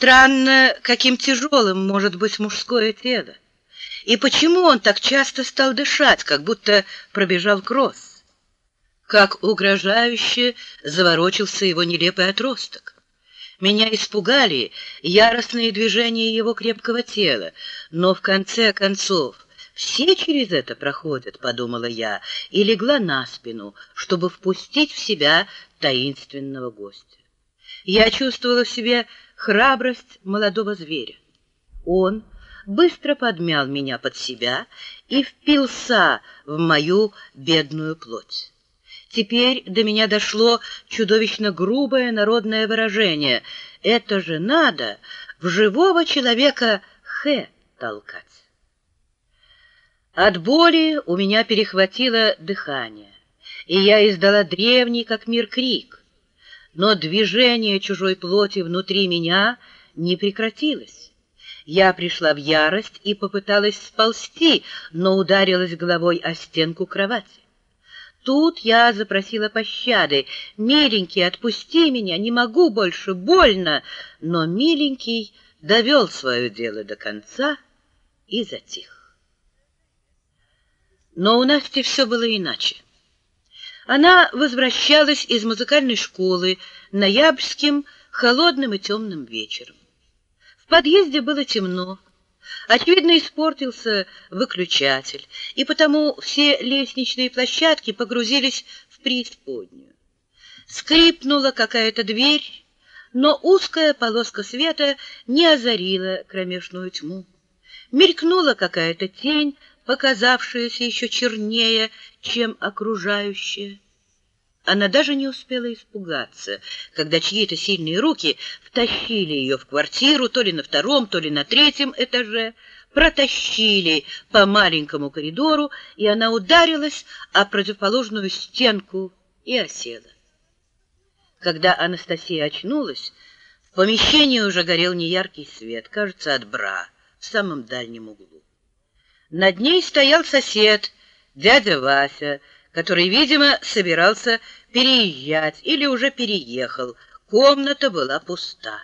Странно, каким тяжелым может быть мужское тело. И почему он так часто стал дышать, как будто пробежал кросс? Как угрожающе заворочился его нелепый отросток. Меня испугали яростные движения его крепкого тела, но в конце концов все через это проходят, подумала я, и легла на спину, чтобы впустить в себя таинственного гостя. Я чувствовала в себе храбрость молодого зверя. Он быстро подмял меня под себя и впился в мою бедную плоть. Теперь до меня дошло чудовищно грубое народное выражение. Это же надо в живого человека «х» толкать. От боли у меня перехватило дыхание, и я издала древний, как мир, крик. Но движение чужой плоти внутри меня не прекратилось. Я пришла в ярость и попыталась сползти, но ударилась головой о стенку кровати. Тут я запросила пощады. «Миленький, отпусти меня, не могу больше, больно!» Но миленький довел свое дело до конца и затих. Но у Насти все было иначе. Она возвращалась из музыкальной школы ноябрьским холодным и темным вечером. В подъезде было темно. Очевидно, испортился выключатель, и потому все лестничные площадки погрузились в преисподнюю. Скрипнула какая-то дверь, но узкая полоска света не озарила кромешную тьму. Мелькнула какая-то тень, показавшаяся еще чернее, чем окружающая. Она даже не успела испугаться, когда чьи-то сильные руки втащили ее в квартиру то ли на втором, то ли на третьем этаже, протащили по маленькому коридору, и она ударилась о противоположную стенку и осела. Когда Анастасия очнулась, в помещении уже горел неяркий свет, кажется, от бра, в самом дальнем углу. Над ней стоял сосед, дядя Вася, который, видимо, собирался переезжать или уже переехал. Комната была пуста.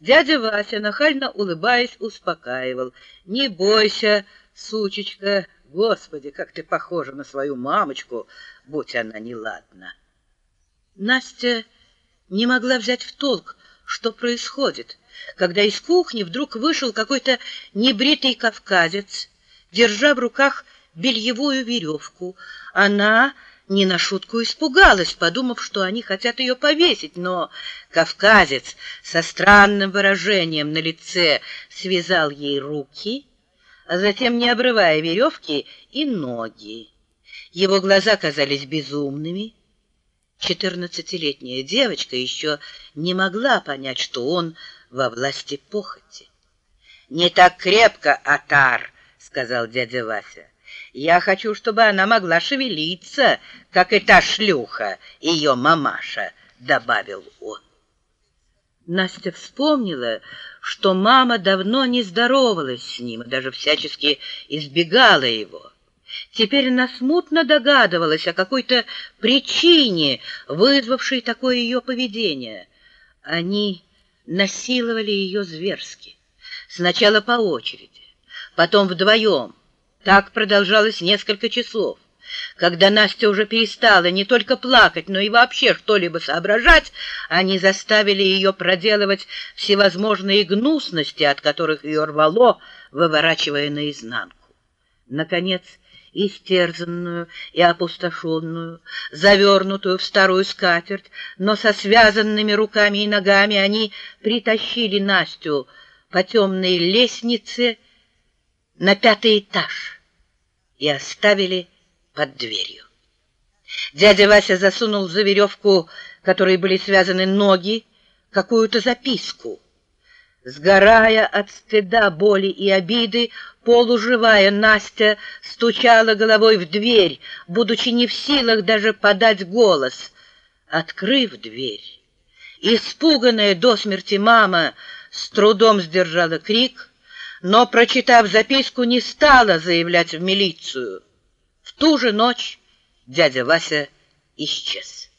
Дядя Вася, нахально улыбаясь, успокаивал. «Не бойся, сучечка, Господи, как ты похожа на свою мамочку, будь она неладна!» Настя не могла взять в толк, что происходит, когда из кухни вдруг вышел какой-то небритый кавказец, держа в руках бельевую веревку. Она не на шутку испугалась, подумав, что они хотят ее повесить, но кавказец со странным выражением на лице связал ей руки, а затем, не обрывая веревки, и ноги. Его глаза казались безумными. Четырнадцатилетняя девочка еще не могла понять, что он во власти похоти. «Не так крепко, Атар!» — сказал дядя Вася. Я хочу, чтобы она могла шевелиться, как и та шлюха, ее мамаша, — добавил он. Настя вспомнила, что мама давно не здоровалась с ним и даже всячески избегала его. Теперь она смутно догадывалась о какой-то причине, вызвавшей такое ее поведение. Они насиловали ее зверски. Сначала по очереди, потом вдвоем, так продолжалось несколько часов. Когда Настя уже перестала не только плакать, но и вообще что-либо соображать, они заставили ее проделывать всевозможные гнусности, от которых ее рвало, выворачивая наизнанку. Наконец, истерзанную и опустошенную, завернутую в старую скатерть, но со связанными руками и ногами они притащили Настю по темной лестнице на пятый этаж и оставили под дверью. Дядя Вася засунул за веревку, которой были связаны ноги, какую-то записку. Сгорая от стыда, боли и обиды, полуживая Настя стучала головой в дверь, будучи не в силах даже подать голос. Открыв дверь, испуганная до смерти мама с трудом сдержала крик — но, прочитав записку, не стала заявлять в милицию. В ту же ночь дядя Вася исчез.